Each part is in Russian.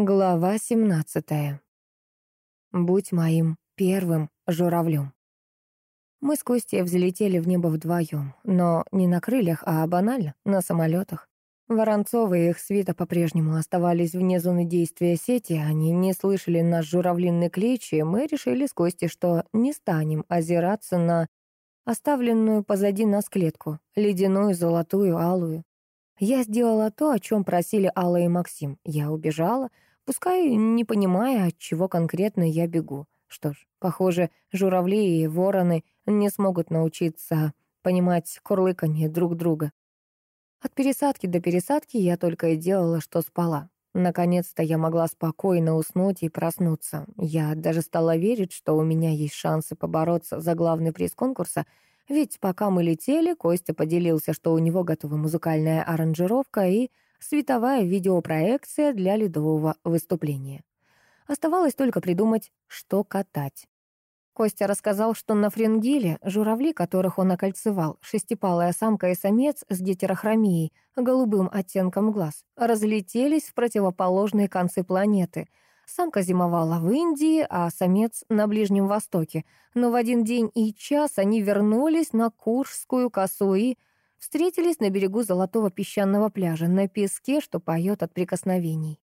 Глава 17. Будь моим первым журавлем. Мы с Костей взлетели в небо вдвоем, но не на крыльях, а банально, на самолетах. Воронцовы и их свита по-прежнему оставались вне зоны действия сети, они не слышали наш журавлиный клич, и мы решили с Костей, что не станем озираться на оставленную позади нас клетку, ледяную, золотую, алую. Я сделала то, о чем просили Алла и Максим. Я убежала, Пускай не понимая, от чего конкретно я бегу. Что ж, похоже, журавли и вороны не смогут научиться понимать курлыканье друг друга. От пересадки до пересадки я только и делала, что спала. Наконец-то я могла спокойно уснуть и проснуться. Я даже стала верить, что у меня есть шансы побороться за главный приз конкурса, ведь пока мы летели, Костя поделился, что у него готова музыкальная аранжировка и световая видеопроекция для ледового выступления. Оставалось только придумать, что катать. Костя рассказал, что на фрингиле журавли, которых он окольцевал, шестипалая самка и самец с гетерохромией, голубым оттенком глаз, разлетелись в противоположные концы планеты. Самка зимовала в Индии, а самец — на Ближнем Востоке. Но в один день и час они вернулись на Куршскую косу и Встретились на берегу золотого песчаного пляжа, на песке, что поет от прикосновений.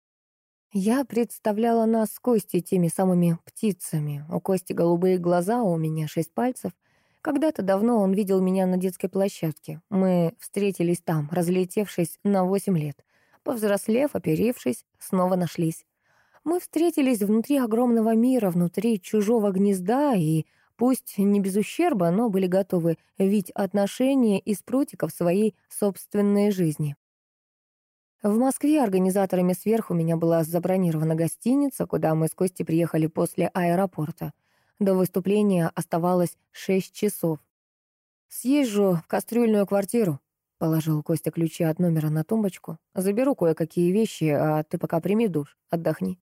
Я представляла нас с Костей теми самыми птицами. У Кости голубые глаза, у меня шесть пальцев. Когда-то давно он видел меня на детской площадке. Мы встретились там, разлетевшись на восемь лет. Повзрослев, оперившись, снова нашлись. Мы встретились внутри огромного мира, внутри чужого гнезда, и Пусть не без ущерба, но были готовы видеть отношения из прутиков своей собственной жизни. В Москве организаторами сверху меня была забронирована гостиница, куда мы с Костей приехали после аэропорта. До выступления оставалось шесть часов. «Съезжу в кастрюльную квартиру», — положил Костя ключи от номера на тумбочку. «Заберу кое-какие вещи, а ты пока прими душ, отдохни».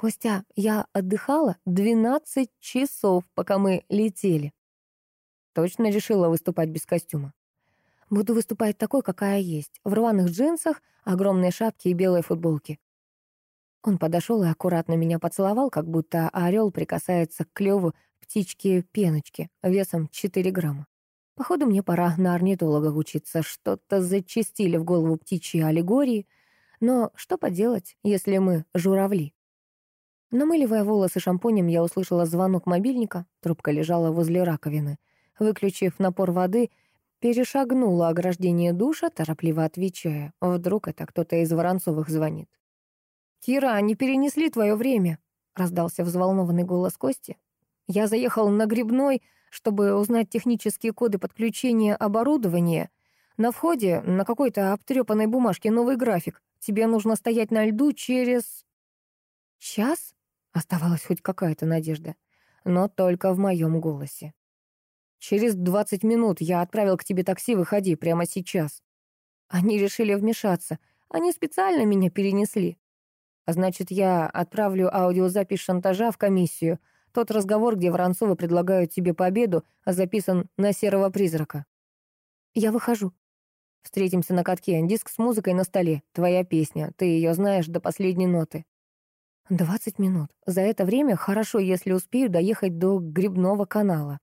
«Костя, я отдыхала 12 часов, пока мы летели». Точно решила выступать без костюма. Буду выступать такой, какая есть, в рваных джинсах, огромной шапке и белой футболке. Он подошел и аккуратно меня поцеловал, как будто орел прикасается к клюву птички-пеночки весом 4 грамма. Походу, мне пора на орнитолога учиться, что-то зачистили в голову птичьи аллегории. Но что поделать, если мы журавли? Намыливая волосы шампунем, я услышала звонок мобильника. Трубка лежала возле раковины. Выключив напор воды, перешагнула ограждение душа, торопливо отвечая. Вдруг это кто-то из Воронцовых звонит. «Кира, они перенесли твое время», — раздался взволнованный голос Кости. «Я заехал на Грибной, чтобы узнать технические коды подключения оборудования. На входе на какой-то обтрепанной бумажке новый график. Тебе нужно стоять на льду через...» «Час?» Оставалась хоть какая-то надежда, но только в моем голосе. «Через двадцать минут я отправил к тебе такси, выходи прямо сейчас». Они решили вмешаться. Они специально меня перенесли. А значит, я отправлю аудиозапись шантажа в комиссию. Тот разговор, где Воронцовы предлагают тебе победу, записан на серого призрака. Я выхожу. Встретимся на катке. Диск с музыкой на столе. Твоя песня. Ты ее знаешь до последней ноты. Двадцать минут. За это время хорошо, если успею доехать до грибного канала.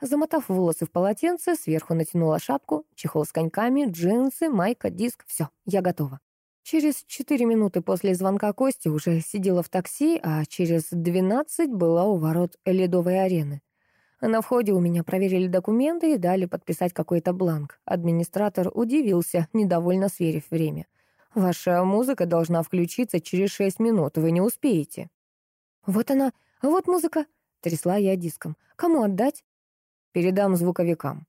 Замотав волосы в полотенце, сверху натянула шапку, чехол с коньками, джинсы, майка, диск. Все, я готова. Через четыре минуты после звонка Кости уже сидела в такси, а через двенадцать была у ворот ледовой арены. На входе у меня проверили документы и дали подписать какой-то бланк. Администратор удивился, недовольно сверив время. Ваша музыка должна включиться через шесть минут, вы не успеете». «Вот она, вот музыка», — трясла я диском. «Кому отдать?» «Передам звуковикам».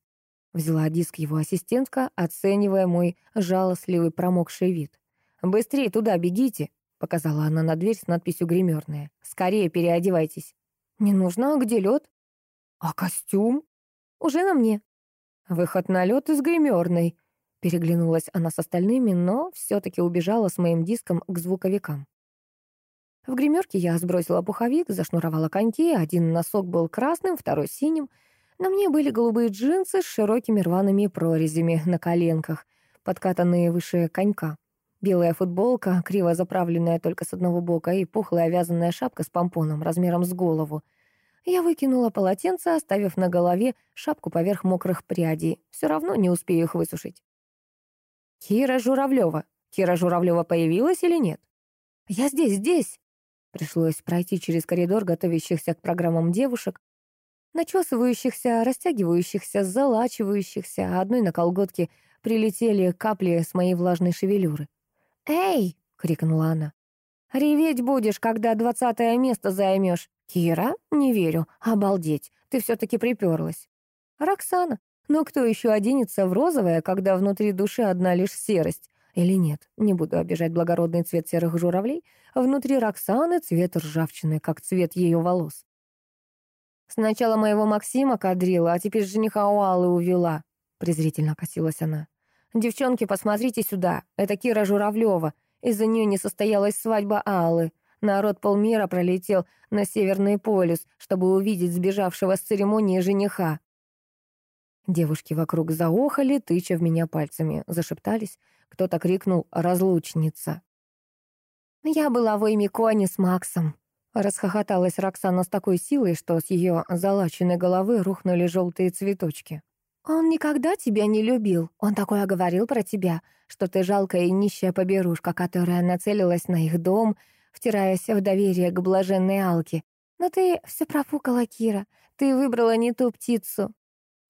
Взяла диск его ассистентка, оценивая мой жалостливый промокший вид. «Быстрее туда бегите», — показала она на дверь с надписью «Гримерная». «Скорее переодевайтесь». «Не нужно, а где лед?» «А костюм?» «Уже на мне». «Выход на лед из гримерной», Переглянулась она с остальными, но все-таки убежала с моим диском к звуковикам. В гримерке я сбросила пуховик, зашнуровала коньки, один носок был красным, второй синим. На мне были голубые джинсы с широкими рваными прорезями на коленках, подкатанные выше конька. Белая футболка, криво заправленная только с одного бока, и пухлая вязаная шапка с помпоном размером с голову. Я выкинула полотенце, оставив на голове шапку поверх мокрых прядей. Все равно не успею их высушить. «Кира Журавлева. Кира Журавлева появилась или нет?» «Я здесь, здесь!» Пришлось пройти через коридор готовящихся к программам девушек, начесывающихся, растягивающихся, залачивающихся, а одной на колготке прилетели капли с моей влажной шевелюры. «Эй!» — крикнула она. «Реветь будешь, когда двадцатое место займешь. Кира? Не верю. Обалдеть, ты все-таки приперлась. Роксана? Но кто еще оденется в розовое, когда внутри души одна лишь серость? Или нет, не буду обижать благородный цвет серых журавлей. Внутри Роксаны цвет ржавчины, как цвет ее волос. Сначала моего Максима кадрила, а теперь жениха у Аллы увела. Презрительно косилась она. «Девчонки, посмотрите сюда. Это Кира Журавлева. Из-за нее не состоялась свадьба Аллы. Народ полмира пролетел на Северный полюс, чтобы увидеть сбежавшего с церемонии жениха. Девушки вокруг заохали, тыча в меня пальцами, зашептались. Кто-то крикнул «Разлучница!». «Я была в Эймиконе с Максом», — расхохоталась Роксана с такой силой, что с ее залаченной головы рухнули желтые цветочки. «Он никогда тебя не любил. Он такое говорил про тебя, что ты жалкая и нищая поберушка, которая нацелилась на их дом, втираясь в доверие к блаженной Алке. Но ты все профукала, Кира. Ты выбрала не ту птицу.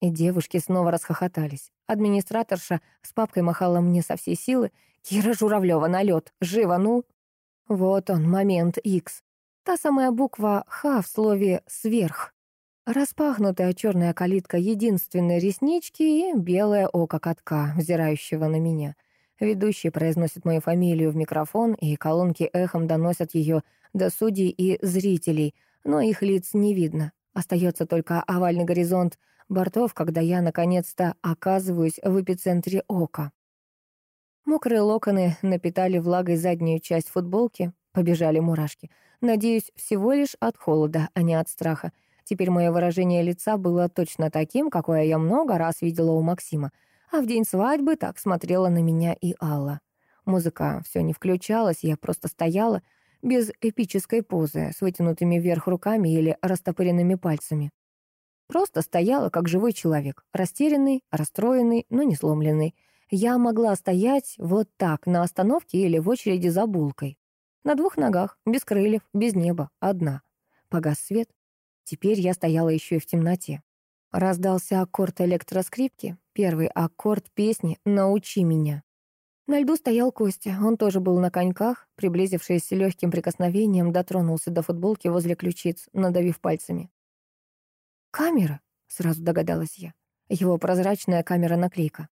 И девушки снова расхохотались. Администраторша с папкой махала мне со всей силы. «Кира Журавлева, на лед! Живо, ну!» Вот он, момент X. Та самая буква «Х» в слове «сверх». Распахнутая черная калитка единственной реснички и белое око катка, взирающего на меня. Ведущий произносит мою фамилию в микрофон, и колонки эхом доносят ее до судей и зрителей, но их лиц не видно. Остается только овальный горизонт бортов, когда я наконец-то оказываюсь в эпицентре ока. Мокрые локоны напитали влагой заднюю часть футболки, побежали мурашки. Надеюсь, всего лишь от холода, а не от страха. Теперь мое выражение лица было точно таким, какое я много раз видела у Максима. А в день свадьбы так смотрела на меня и Алла. Музыка все не включалась, я просто стояла, без эпической позы, с вытянутыми вверх руками или растопыренными пальцами. Просто стояла, как живой человек, растерянный, расстроенный, но не сломленный. Я могла стоять вот так, на остановке или в очереди за булкой. На двух ногах, без крыльев, без неба, одна. Погас свет. Теперь я стояла еще и в темноте. Раздался аккорд электроскрипки, первый аккорд песни «Научи меня». На льду стоял Костя, он тоже был на коньках, приблизившись легким прикосновением, дотронулся до футболки возле ключиц, надавив пальцами. «Камера?» — сразу догадалась я. Его прозрачная камера-наклейка.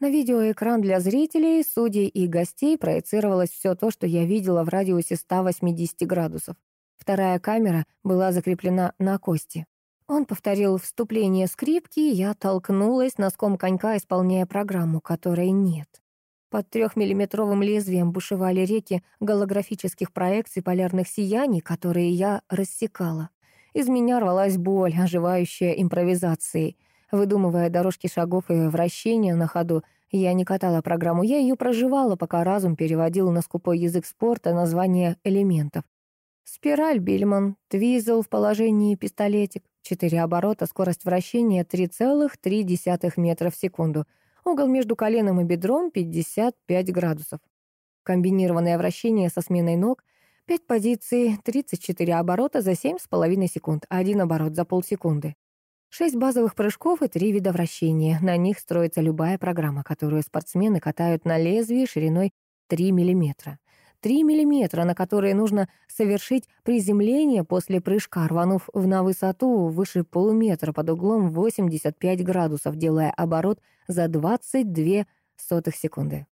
На видеоэкран для зрителей, судей и гостей проецировалось все то, что я видела в радиусе 180 градусов. Вторая камера была закреплена на кости. Он повторил вступление скрипки, и я толкнулась носком конька, исполняя программу, которой нет. Под трехмиллиметровым лезвием бушевали реки голографических проекций полярных сияний, которые я рассекала. Из меня рвалась боль, оживающая импровизацией. Выдумывая дорожки шагов и вращения на ходу, я не катала программу, я ее проживала, пока разум переводил на скупой язык спорта название элементов. Спираль Бильман, твизел в положении пистолетик, четыре оборота, скорость вращения 3,3 метра в секунду, угол между коленом и бедром 55 градусов. Комбинированное вращение со сменой ног — Пять позиций, 34 оборота за 7,5 секунд, один оборот за полсекунды. Шесть базовых прыжков и три вида вращения. На них строится любая программа, которую спортсмены катают на лезвии шириной 3 мм. 3 мм, на которые нужно совершить приземление после прыжка, рванув на высоту выше полуметра под углом 85 градусов, делая оборот за 22 сотых секунды.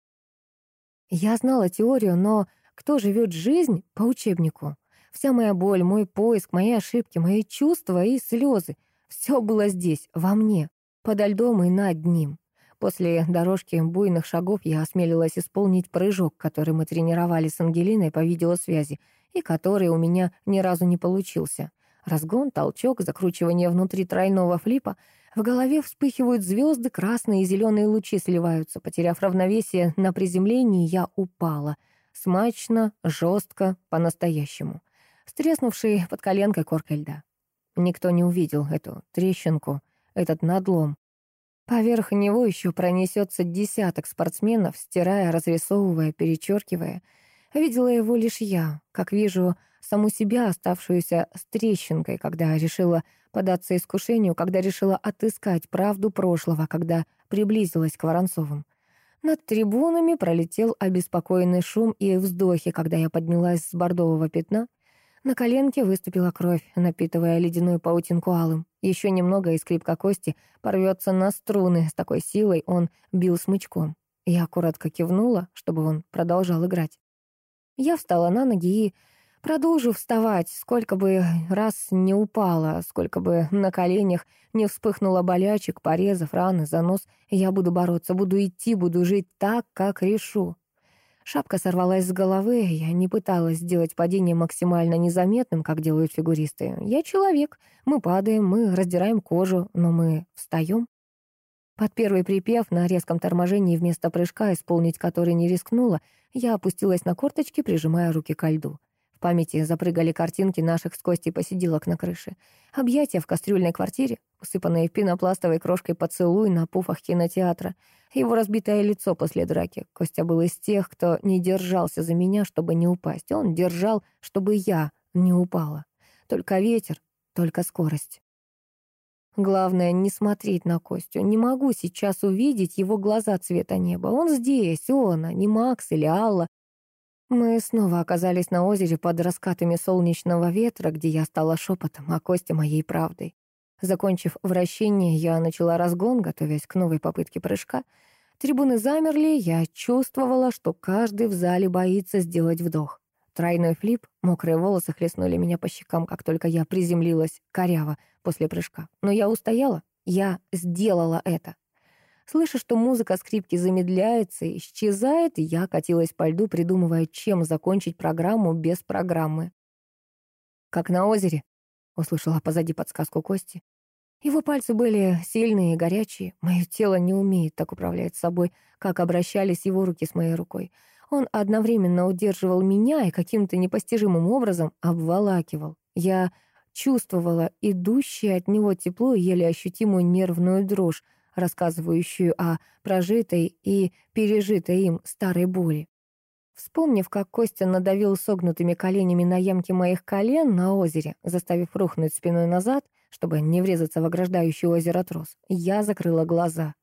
Я знала теорию, но кто живет жизнь по учебнику? Вся моя боль, мой поиск, мои ошибки, мои чувства и слезы — все было здесь, во мне, подо льдом и над ним. После дорожки буйных шагов я осмелилась исполнить прыжок, который мы тренировали с Ангелиной по видеосвязи, и который у меня ни разу не получился. Разгон, толчок, закручивание внутри тройного флипа. В голове вспыхивают звезды, красные и зеленые лучи сливаются. Потеряв равновесие на приземлении, я упала. Смачно, жестко, по-настоящему. Стреснувший под коленкой коркой льда. Никто не увидел эту трещинку, этот надлом. Поверх него еще пронесется десяток спортсменов, стирая, разрисовывая, перечеркивая. Видела его лишь я, как вижу саму себя, оставшуюся с трещинкой, когда решила податься искушению, когда решила отыскать правду прошлого, когда приблизилась к Воронцовым. Над трибунами пролетел обеспокоенный шум и вздохи, когда я поднялась с бордового пятна. На коленке выступила кровь, напитывая ледяную паутинку алым. Еще немного, и скрипка кости порвется на струны. С такой силой он бил смычком. Я аккуратно кивнула, чтобы он продолжал играть. Я встала на ноги и Продолжу вставать, сколько бы раз не упала, сколько бы на коленях не вспыхнуло болячек, порезов, раны, занос. Я буду бороться, буду идти, буду жить так, как решу. Шапка сорвалась с головы, я не пыталась сделать падение максимально незаметным, как делают фигуристы. Я человек, мы падаем, мы раздираем кожу, но мы встаем. Под первый припев на резком торможении вместо прыжка, исполнить который не рискнула, я опустилась на корточки, прижимая руки ко льду памяти запрыгали картинки наших с Костей посиделок на крыше. Объятия в кастрюльной квартире, усыпанные пенопластовой крошкой поцелуй на пуфах кинотеатра. Его разбитое лицо после драки. Костя был из тех, кто не держался за меня, чтобы не упасть. Он держал, чтобы я не упала. Только ветер, только скорость. Главное, не смотреть на Костю. Не могу сейчас увидеть его глаза цвета неба. Он здесь, он, а не Макс или Алла. Мы снова оказались на озере под раскатами солнечного ветра, где я стала шепотом, а Костя моей правдой. Закончив вращение, я начала разгон, готовясь к новой попытке прыжка. Трибуны замерли, я чувствовала, что каждый в зале боится сделать вдох. Тройной флип, мокрые волосы хлестнули меня по щекам, как только я приземлилась коряво после прыжка. Но я устояла, я сделала это. Слыша, что музыка скрипки замедляется и исчезает, я катилась по льду, придумывая, чем закончить программу без программы. «Как на озере», — услышала позади подсказку Кости. Его пальцы были сильные и горячие. Мое тело не умеет так управлять собой, как обращались его руки с моей рукой. Он одновременно удерживал меня и каким-то непостижимым образом обволакивал. Я чувствовала идущее от него тепло и еле ощутимую нервную дрожь, рассказывающую о прожитой и пережитой им старой боли. Вспомнив, как Костя надавил согнутыми коленями на ямки моих колен на озере, заставив рухнуть спиной назад, чтобы не врезаться в ограждающий озеро трос, я закрыла глаза.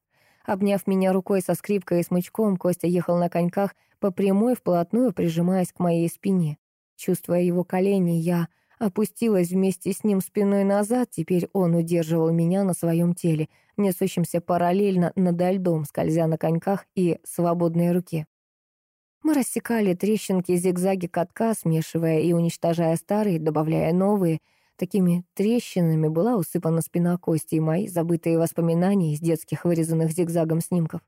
Обняв меня рукой со скрипкой и смычком, Костя ехал на коньках по прямой, вплотную прижимаясь к моей спине. Чувствуя его колени, я опустилась вместе с ним спиной назад, теперь он удерживал меня на своем теле, несущемся параллельно над льдом, скользя на коньках и свободной руке. Мы рассекали трещинки зигзаги катка, смешивая и уничтожая старые, добавляя новые. Такими трещинами была усыпана спина кости и мои забытые воспоминания из детских вырезанных зигзагом снимков.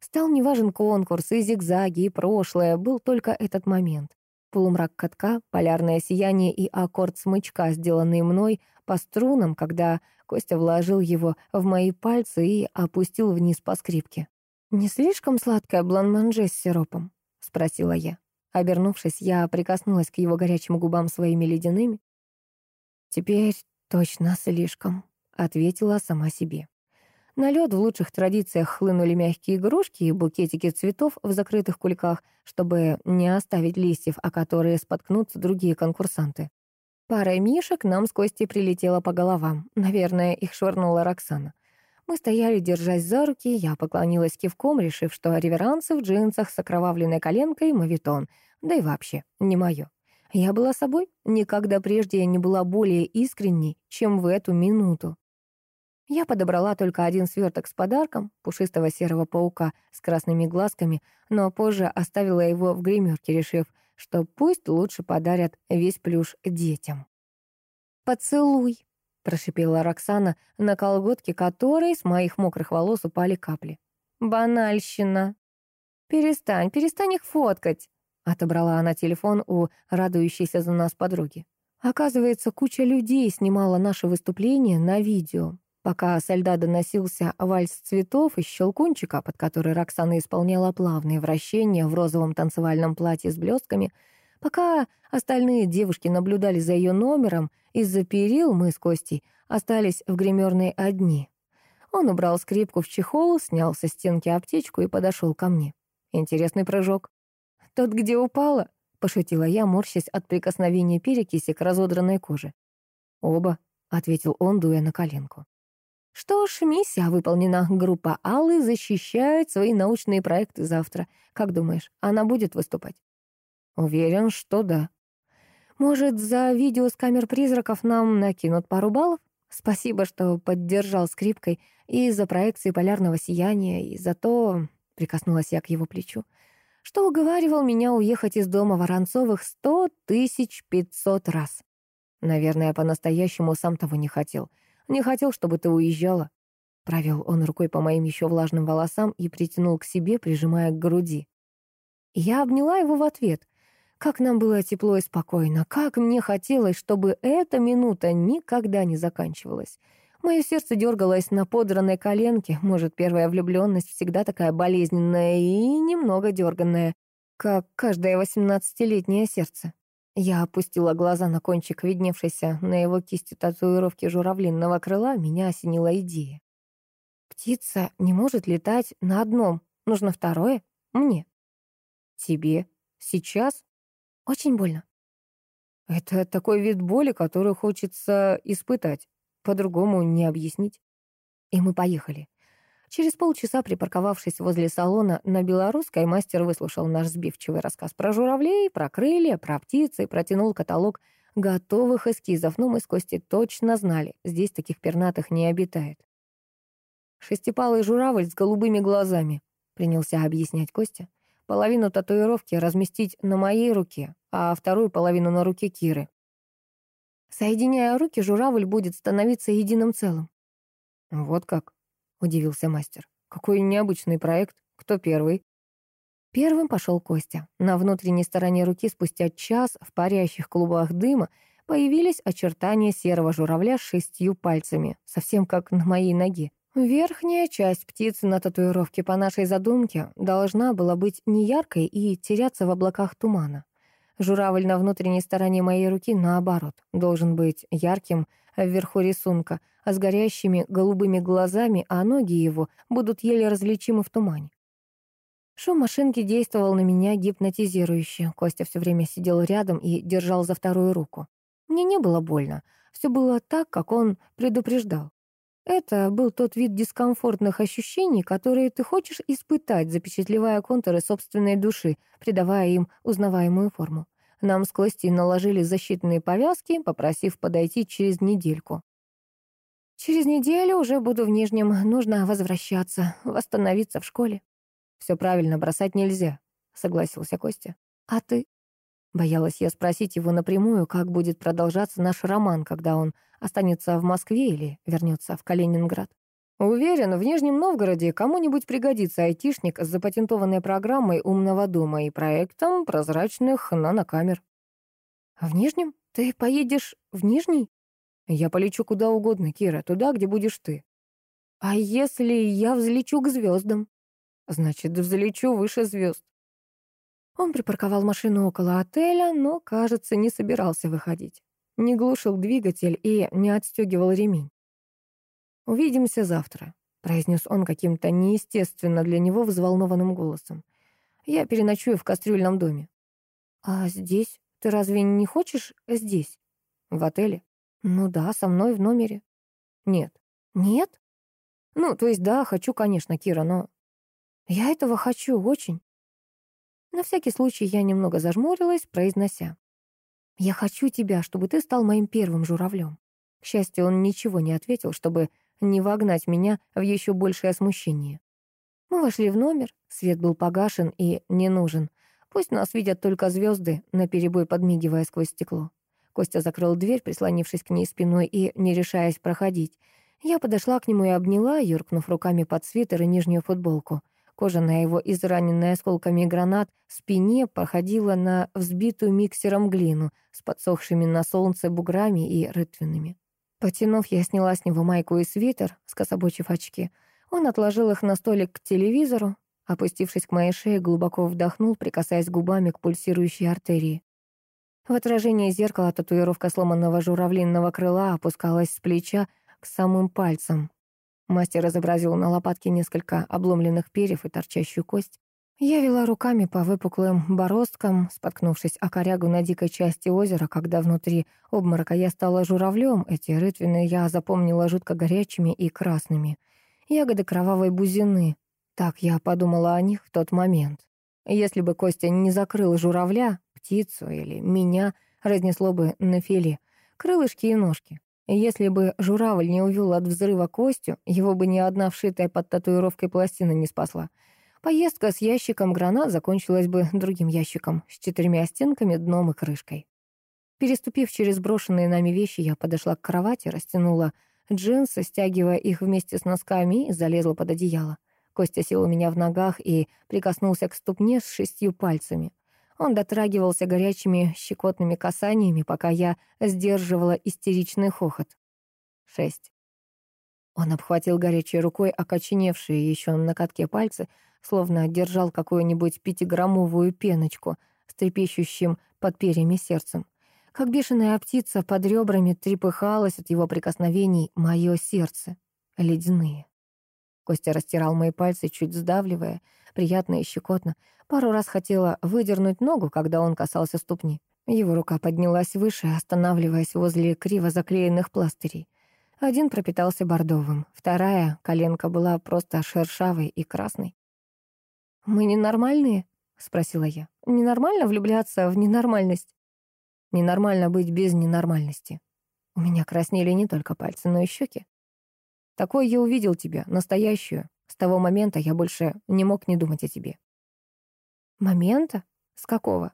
Стал неважен конкурс, и зигзаги, и прошлое, был только этот момент. Полумрак катка, полярное сияние и аккорд смычка, сделанный мной по струнам, когда Костя вложил его в мои пальцы и опустил вниз по скрипке. «Не слишком сладкая блан-манже с сиропом?» — спросила я. Обернувшись, я прикоснулась к его горячим губам своими ледяными. «Теперь точно слишком», — ответила сама себе. На лед в лучших традициях хлынули мягкие игрушки и букетики цветов в закрытых кульках, чтобы не оставить листьев, о которые споткнутся другие конкурсанты. Пара мишек нам с Костей прилетела по головам. Наверное, их швырнула Роксана. Мы стояли, держась за руки, я поклонилась кивком, решив, что реверансы в джинсах с окровавленной коленкой — мавитон, да и вообще не мое. Я была собой, никогда прежде я не была более искренней, чем в эту минуту. Я подобрала только один сверток с подарком, пушистого серого паука с красными глазками, но позже оставила его в гримерке, решив, что пусть лучше подарят весь плюш детям. «Поцелуй», — прошипела Роксана, на колготке которой с моих мокрых волос упали капли. «Банальщина». «Перестань, перестань их фоткать», — отобрала она телефон у радующейся за нас подруги. Оказывается, куча людей снимала наше выступление на видео. Пока со льда доносился вальс цветов и щелкунчика, под который Роксана исполняла плавные вращения в розовом танцевальном платье с блестками, пока остальные девушки наблюдали за ее номером, из-за перил мы с Костей остались в гримерной одни. Он убрал скрипку в чехол, снял со стенки аптечку и подошел ко мне. Интересный прыжок. «Тот, где упала?» — пошутила я, морщась от прикосновения перекиси к разодранной коже. «Оба», — ответил он, дуя на коленку. Что ж, миссия выполнена. Группа Аллы защищает свои научные проекты завтра. Как думаешь, она будет выступать? Уверен, что да. Может, за видео с камер призраков нам накинут пару баллов? Спасибо, что поддержал скрипкой и за проекции полярного сияния, и за то, прикоснулась я к его плечу, что уговаривал меня уехать из дома Воронцовых сто тысяч пятьсот раз. Наверное, по-настоящему сам того не хотел — не хотел, чтобы ты уезжала». Провел он рукой по моим еще влажным волосам и притянул к себе, прижимая к груди. Я обняла его в ответ. Как нам было тепло и спокойно, как мне хотелось, чтобы эта минута никогда не заканчивалась. Мое сердце дергалось на подранной коленке. Может, первая влюбленность всегда такая болезненная и немного дерганная, как каждое восемнадцатилетнее сердце. Я опустила глаза на кончик, видневшийся на его кисти татуировки журавлинного крыла, меня осенила идея. Птица не может летать на одном, нужно второе мне. Тебе? Сейчас? Очень больно. Это такой вид боли, который хочется испытать, по-другому не объяснить. И мы поехали. Через полчаса, припарковавшись возле салона на Белорусской, мастер выслушал наш сбивчивый рассказ про журавлей, про крылья, про птицы протянул каталог готовых эскизов, но мы с Костей точно знали, здесь таких пернатых не обитает. «Шестипалый журавль с голубыми глазами», — принялся объяснять Костя. «Половину татуировки разместить на моей руке, а вторую половину на руке Киры. Соединяя руки, журавль будет становиться единым целым». «Вот как», — удивился мастер. «Какой необычный проект. Кто первый?» Первым пошел Костя. На внутренней стороне руки спустя час в парящих клубах дыма появились очертания серого журавля с шестью пальцами, совсем как на моей ноге. Верхняя часть птицы на татуировке по нашей задумке должна была быть неяркой и теряться в облаках тумана. Журавль на внутренней стороне моей руки, наоборот, должен быть ярким вверху рисунка, а с горящими голубыми глазами, а ноги его будут еле различимы в тумане. Шум машинки действовал на меня гипнотизирующе. Костя все время сидел рядом и держал за вторую руку. Мне не было больно. Все было так, как он предупреждал. Это был тот вид дискомфортных ощущений, которые ты хочешь испытать, запечатлевая контуры собственной души, придавая им узнаваемую форму. Нам с Костей наложили защитные повязки, попросив подойти через недельку. Через неделю уже буду в Нижнем, нужно возвращаться, восстановиться в школе. Все правильно, бросать нельзя, согласился Костя. А ты? Боялась я спросить его напрямую, как будет продолжаться наш роман, когда он останется в Москве или вернется в Калининград. Уверен, в Нижнем Новгороде кому-нибудь пригодится айтишник с запатентованной программой умного дома и проектом прозрачных нанокамер. В Нижнем? Ты поедешь в Нижний? Я полечу куда угодно, Кира, туда, где будешь ты. А если я взлечу к звездам? Значит, взлечу выше звезд. Он припарковал машину около отеля, но, кажется, не собирался выходить. Не глушил двигатель и не отстегивал ремень. «Увидимся завтра», — произнес он каким-то неестественно для него взволнованным голосом. «Я переночую в кастрюльном доме». «А здесь? Ты разве не хочешь здесь?» «В отеле?» «Ну да, со мной в номере». «Нет». «Нет?» «Ну, то есть да, хочу, конечно, Кира, но...» «Я этого хочу очень». На всякий случай я немного зажмурилась, произнося. «Я хочу тебя, чтобы ты стал моим первым журавлем». К счастью, он ничего не ответил, чтобы не вогнать меня в еще большее смущение. Мы вошли в номер, свет был погашен и не нужен. Пусть нас видят только звезды, наперебой подмигивая сквозь стекло. Костя закрыл дверь, прислонившись к ней спиной и не решаясь проходить. Я подошла к нему и обняла, юркнув руками под свитер и нижнюю футболку. Кожа на его израненной осколками гранат спине походила на взбитую миксером глину с подсохшими на солнце буграми и рытвинами. Потянув, я сняла с него майку и свитер, скособочив очки. Он отложил их на столик к телевизору, опустившись к моей шее, глубоко вдохнул, прикасаясь губами к пульсирующей артерии. В отражении зеркала татуировка сломанного журавлинного крыла опускалась с плеча к самым пальцам. Мастер изобразил на лопатке несколько обломленных перьев и торчащую кость. Я вела руками по выпуклым бороздкам, споткнувшись о корягу на дикой части озера, когда внутри обморока я стала журавлем, эти рытвины я запомнила жутко горячими и красными. Ягоды кровавой бузины. Так я подумала о них в тот момент. Если бы Костя не закрыл журавля, птицу или меня, разнесло бы на филе. Крылышки и ножки. Если бы журавль не увел от взрыва Костю, его бы ни одна вшитая под татуировкой пластина не спасла. Поездка с ящиком гранат закончилась бы другим ящиком с четырьмя стенками, дном и крышкой. Переступив через брошенные нами вещи, я подошла к кровати, растянула джинсы, стягивая их вместе с носками и залезла под одеяло. Костя сел у меня в ногах и прикоснулся к ступне с шестью пальцами. Он дотрагивался горячими щекотными касаниями, пока я сдерживала истеричный хохот. Шесть. Он обхватил горячей рукой окоченевшие еще на катке пальцы, словно держал какую-нибудь пятиграммовую пеночку с трепещущим под перьями сердцем. Как бешеная птица под ребрами трепыхалось от его прикосновений мое сердце. Ледяные. Костя растирал мои пальцы, чуть сдавливая, приятно и щекотно. Пару раз хотела выдернуть ногу, когда он касался ступни. Его рука поднялась выше, останавливаясь возле криво заклеенных пластырей. Один пропитался бордовым, вторая коленка была просто шершавой и красной. «Мы ненормальные?» — спросила я. «Ненормально влюбляться в ненормальность?» «Ненормально быть без ненормальности». У меня краснели не только пальцы, но и щеки. Такой я увидел тебя, настоящую. С того момента я больше не мог не думать о тебе. Момента? С какого?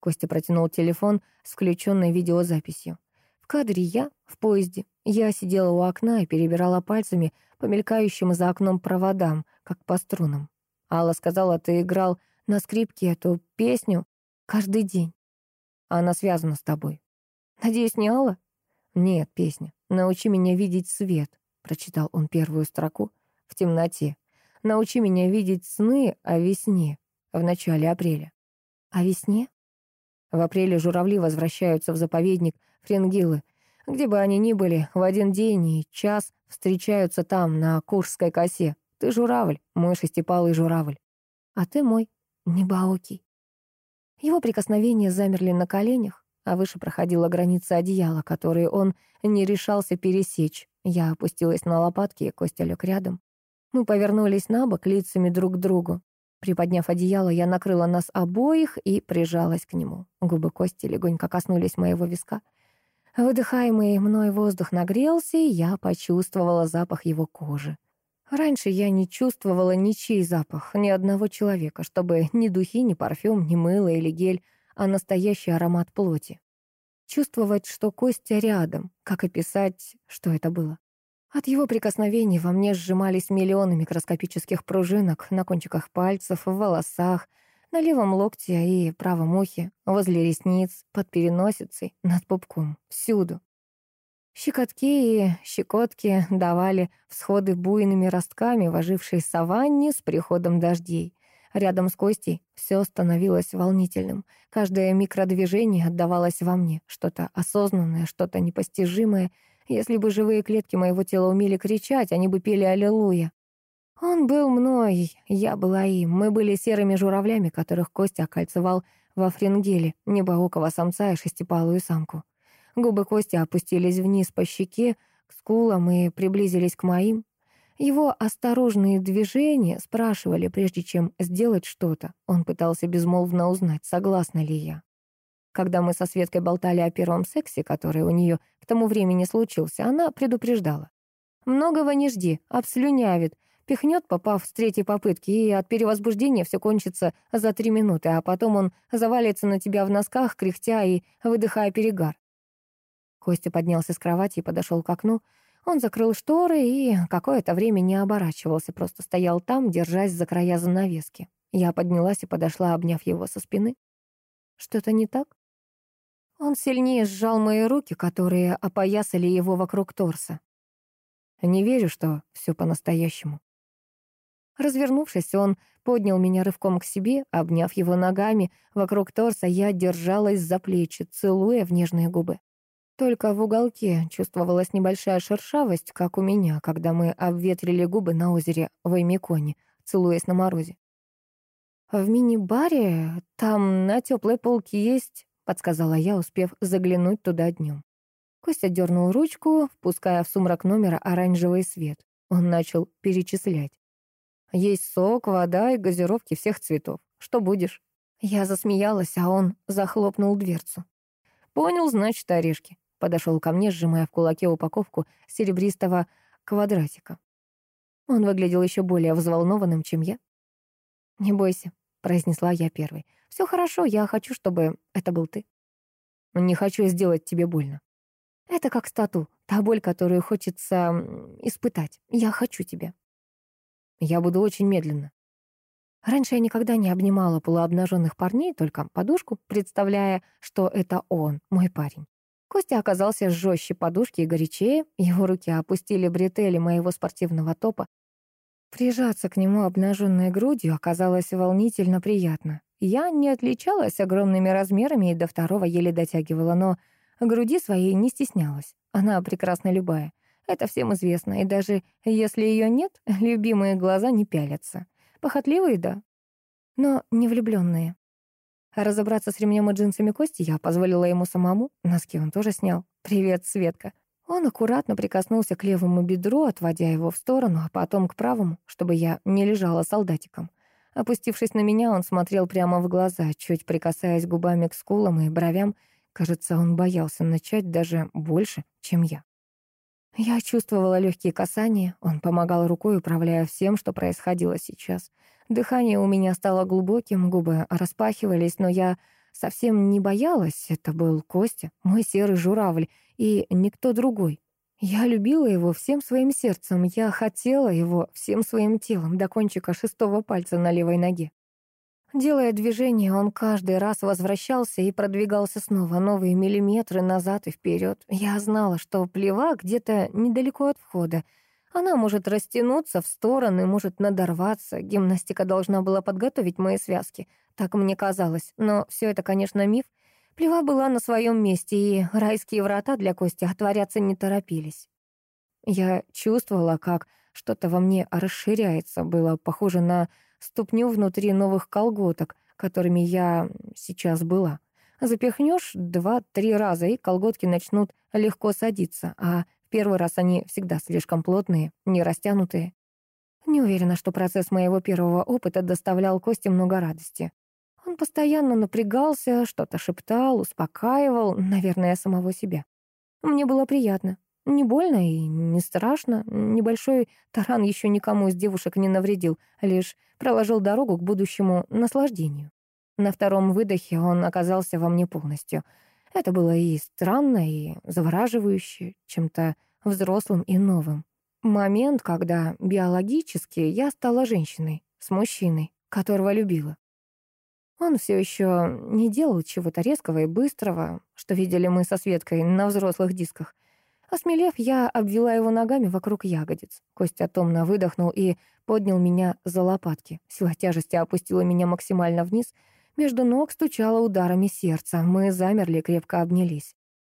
Костя протянул телефон с включенной видеозаписью. В кадре я, в поезде. Я сидела у окна и перебирала пальцами по мелькающим за окном проводам, как по струнам. Алла сказала, ты играл на скрипке эту песню каждый день. Она связана с тобой. Надеюсь, не Алла? Нет, песня. Научи меня видеть свет. Прочитал он первую строку. В темноте. Научи меня видеть сны о весне. В начале апреля. О весне? В апреле журавли возвращаются в заповедник Френгилы. Где бы они ни были, в один день и час встречаются там, на Куршской косе. Ты журавль, мой шестипалый журавль. А ты мой небаокий. Его прикосновения замерли на коленях, а выше проходила граница одеяла, которую он не решался пересечь. Я опустилась на лопатки, Костя лег рядом. Мы повернулись на бок лицами друг к другу. Приподняв одеяло, я накрыла нас обоих и прижалась к нему. Губы Кости легонько коснулись моего виска. Выдыхаемый мной воздух нагрелся, и я почувствовала запах его кожи. Раньше я не чувствовала ничей запах, ни одного человека, чтобы ни духи, ни парфюм, ни мыло или гель, а настоящий аромат плоти. Чувствовать, что Костя рядом, как описать, что это было. От его прикосновений во мне сжимались миллионы микроскопических пружинок на кончиках пальцев, в волосах, на левом локте и правом ухе, возле ресниц, под переносицей, над пупком, всюду. Щекотки и щекотки давали всходы буйными ростками в ожившей саванне с приходом дождей. Рядом с Костей все становилось волнительным. Каждое микродвижение отдавалось во мне. Что-то осознанное, что-то непостижимое. Если бы живые клетки моего тела умели кричать, они бы пели «Аллилуйя». Он был мной, я была им. Мы были серыми журавлями, которых Костя окольцевал во фрингеле, небоокого самца и шестипалую самку. Губы Кости опустились вниз по щеке, к скулам и приблизились к моим. Его осторожные движения спрашивали, прежде чем сделать что-то. Он пытался безмолвно узнать, согласна ли я. Когда мы со Светкой болтали о первом сексе, который у нее к тому времени случился, она предупреждала. «Многого не жди, обслюнявит, пихнет, попав с третьей попытки, и от перевозбуждения все кончится за три минуты, а потом он завалится на тебя в носках, кряхтя и выдыхая перегар. Костя поднялся с кровати и подошел к окну. Он закрыл шторы и какое-то время не оборачивался, просто стоял там, держась за края занавески. Я поднялась и подошла, обняв его со спины. «Что-то не так?» Он сильнее сжал мои руки, которые опоясали его вокруг торса. Не верю, что все по-настоящему. Развернувшись, он поднял меня рывком к себе, обняв его ногами. Вокруг торса я держалась за плечи, целуя в нежные губы. Только в уголке чувствовалась небольшая шершавость, как у меня, когда мы обветрили губы на озере Ваймиконе, целуясь на морозе. «В мини-баре там на теплой полке есть», — подсказала я, успев заглянуть туда днем. Костя дернул ручку, впуская в сумрак номера оранжевый свет. Он начал перечислять. «Есть сок, вода и газировки всех цветов. Что будешь?» Я засмеялась, а он захлопнул дверцу. «Понял, значит, орешки». Подошел ко мне, сжимая в кулаке упаковку серебристого квадратика. Он выглядел еще более взволнованным, чем я. «Не бойся», — произнесла я первой. «Все хорошо, я хочу, чтобы это был ты». «Не хочу сделать тебе больно». «Это как стату, та боль, которую хочется испытать. Я хочу тебя». «Я буду очень медленно». Раньше я никогда не обнимала полуобнаженных парней, только подушку, представляя, что это он, мой парень. Костя оказался жестче подушки и горячее, его руки опустили бретели моего спортивного топа. Прижаться к нему обнаженной грудью оказалось волнительно приятно. Я не отличалась огромными размерами и до второго еле дотягивала, но груди своей не стеснялась. Она прекрасна любая. Это всем известно, и даже если ее нет, любимые глаза не пялятся. Похотливые, да, но не влюбленные. Разобраться с ремнем и джинсами Кости я позволила ему самому. Носки он тоже снял. «Привет, Светка». Он аккуратно прикоснулся к левому бедру, отводя его в сторону, а потом к правому, чтобы я не лежала солдатиком. Опустившись на меня, он смотрел прямо в глаза, чуть прикасаясь губами к скулам и бровям. Кажется, он боялся начать даже больше, чем я. Я чувствовала легкие касания, он помогал рукой, управляя всем, что происходило сейчас — Дыхание у меня стало глубоким, губы распахивались, но я совсем не боялась. Это был Костя, мой серый журавль, и никто другой. Я любила его всем своим сердцем, я хотела его всем своим телом до кончика шестого пальца на левой ноге. Делая движение, он каждый раз возвращался и продвигался снова, новые миллиметры назад и вперед. Я знала, что плева где-то недалеко от входа, она может растянуться в стороны, может надорваться. Гимнастика должна была подготовить мои связки. Так мне казалось. Но все это, конечно, миф. Плева была на своем месте, и райские врата для Кости отворяться не торопились. Я чувствовала, как что-то во мне расширяется. Было похоже на ступню внутри новых колготок, которыми я сейчас была. Запихнешь два-три раза, и колготки начнут легко садиться, а первый раз они всегда слишком плотные, не растянутые. Не уверена, что процесс моего первого опыта доставлял Косте много радости. Он постоянно напрягался, что-то шептал, успокаивал, наверное, самого себя. Мне было приятно. Не больно и не страшно. Небольшой таран еще никому из девушек не навредил, лишь проложил дорогу к будущему наслаждению. На втором выдохе он оказался во мне полностью. Это было и странно, и завораживающе, чем-то взрослым и новым. Момент, когда биологически я стала женщиной, с мужчиной, которого любила. Он все еще не делал чего-то резкого и быстрого, что видели мы со Светкой на взрослых дисках. Осмелев, я обвела его ногами вокруг ягодиц. Костя томно выдохнул и поднял меня за лопатки. Сила тяжести опустила меня максимально вниз. Между ног стучало ударами сердца. Мы замерли, крепко обнялись.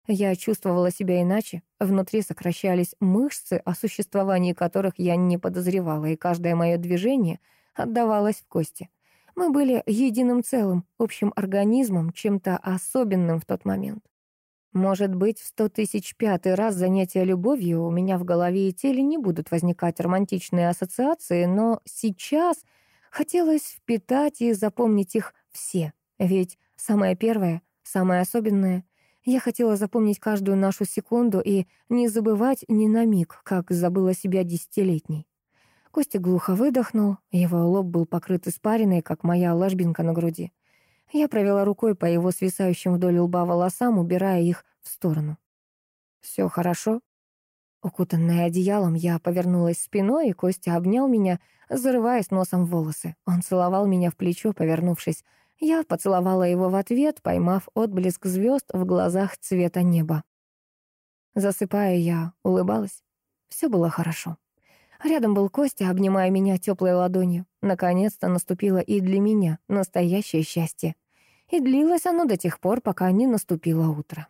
Я чувствовала себя иначе. Внутри сокращались мышцы, о существовании которых я не подозревала, и каждое мое движение отдавалось в кости. Мы были единым целым, общим организмом, чем-то особенным в тот момент. Может быть, в сто тысяч пятый раз занятия любовью у меня в голове и теле не будут возникать романтичные ассоциации, но сейчас хотелось впитать и запомнить их все. Ведь самое первое, самое особенное я хотела запомнить каждую нашу секунду и не забывать ни на миг, как забыла себя десятилетней. Костя глухо выдохнул, его лоб был покрыт испариной, как моя ложбинка на груди. Я провела рукой по его свисающим вдоль лба волосам, убирая их в сторону. «Все хорошо?» Укутанная одеялом, я повернулась спиной, и Костя обнял меня, зарываясь носом в волосы. Он целовал меня в плечо, повернувшись Я поцеловала его в ответ, поймав отблеск звезд в глазах цвета неба. Засыпая, я улыбалась. Все было хорошо. Рядом был Костя, обнимая меня теплой ладонью. Наконец-то наступило и для меня настоящее счастье. И длилось оно до тех пор, пока не наступило утро.